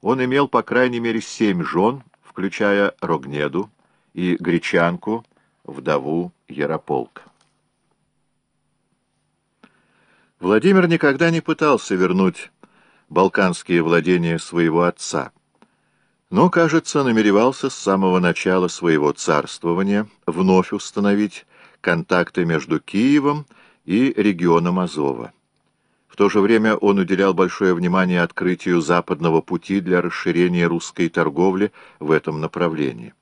Он имел по крайней мере семь жен, включая Рогнеду и Гречанку, вдову Ярополка. Владимир никогда не пытался вернуть балканские владения своего отца, но, кажется, намеревался с самого начала своего царствования вновь установить контакты между Киевом и регионом Азова. То же время он уделял большое внимание открытию западного пути для расширения русской торговли в этом направлении.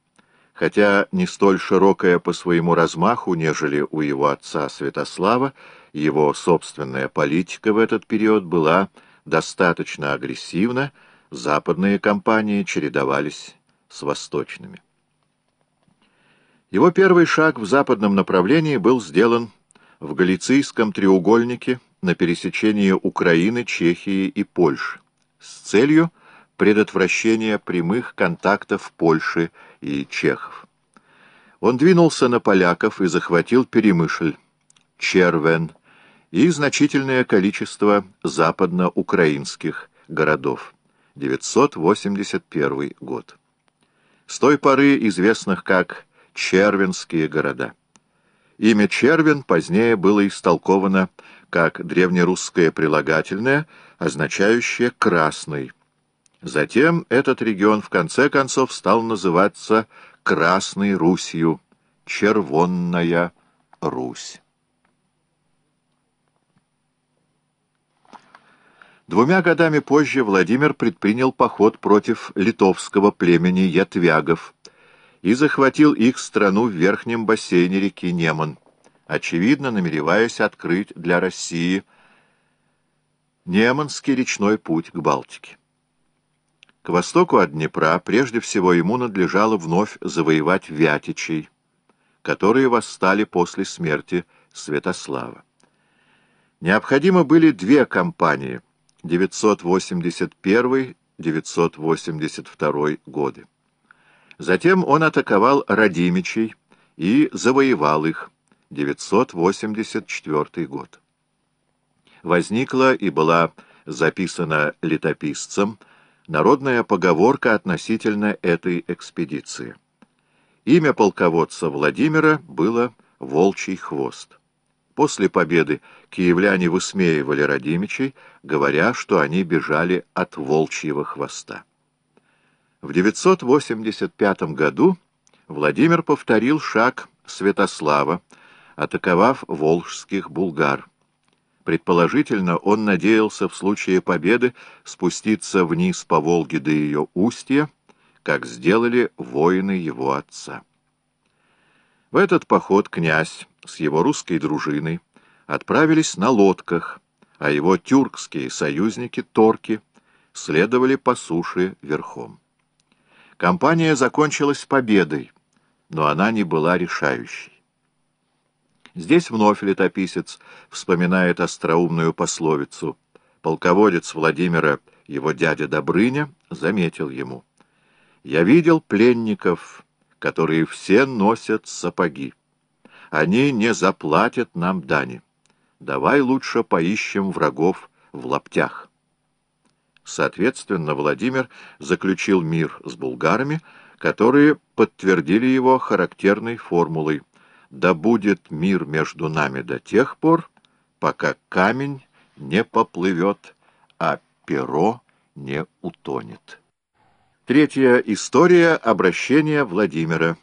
Хотя не столь широкая по своему размаху, нежели у его отца Святослава, его собственная политика в этот период была достаточно агрессивна, западные компании чередовались с восточными. Его первый шаг в западном направлении был сделан в Галицийском треугольнике на пересечении Украины, Чехии и Польши с целью предотвращения прямых контактов Польши и чехов. Он двинулся на поляков и захватил Перемышль, Червен и значительное количество западноукраинских городов. 981 год. С той поры известных как Червенские города. Имя Червен позднее было истолковано как древнерусское прилагательное, означающее «красный». Затем этот регион в конце концов стал называться Красной Русью, Червонная Русь. Двумя годами позже Владимир предпринял поход против литовского племени ятвягов и захватил их страну в верхнем бассейне реки Неман, очевидно намереваясь открыть для России Неманский речной путь к Балтике. К востоку от Днепра прежде всего ему надлежало вновь завоевать Вятичей, которые восстали после смерти Святослава. Необходимо были две кампании 981-982 годы. Затем он атаковал Радимичей и завоевал их, 984 год. Возникла и была записана летописцем народная поговорка относительно этой экспедиции. Имя полководца Владимира было «Волчий хвост». После победы киевляне высмеивали Радимичей, говоря, что они бежали от волчьего хвоста. В 985 году Владимир повторил шаг Святослава, атаковав волжских булгар. Предположительно, он надеялся в случае победы спуститься вниз по Волге до ее устья, как сделали воины его отца. В этот поход князь с его русской дружиной отправились на лодках, а его тюркские союзники, торки, следовали по суше верхом. Кампания закончилась победой, но она не была решающей. Здесь вновь летописец вспоминает остроумную пословицу. Полководец Владимира, его дядя Добрыня, заметил ему. «Я видел пленников, которые все носят сапоги. Они не заплатят нам дани. Давай лучше поищем врагов в лаптях. Соответственно, Владимир заключил мир с булгарами, которые подтвердили его характерной формулой «Да будет мир между нами до тех пор, пока камень не поплывет, а перо не утонет». Третья история обращения Владимира.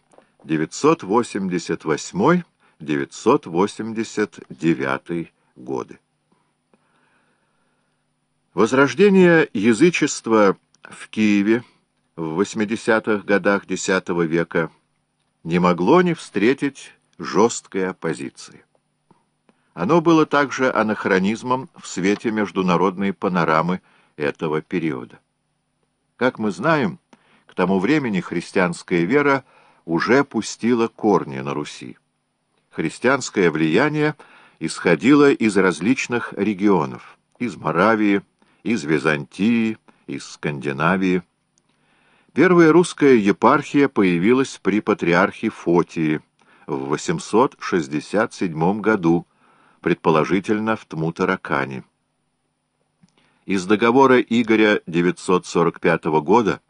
988 989 годы. Возрождение язычества в Киеве в 80-х годах X века не могло не встретить жесткой оппозиции. Оно было также анахронизмом в свете международной панорамы этого периода. Как мы знаем, к тому времени христианская вера уже пустила корни на Руси христианское влияние исходило из различных регионов, из Моравии, из Византии, из Скандинавии. Первая русская епархия появилась при патриархе Фотии в 867 году, предположительно в Тмутаракане. Из договора Игоря 945 года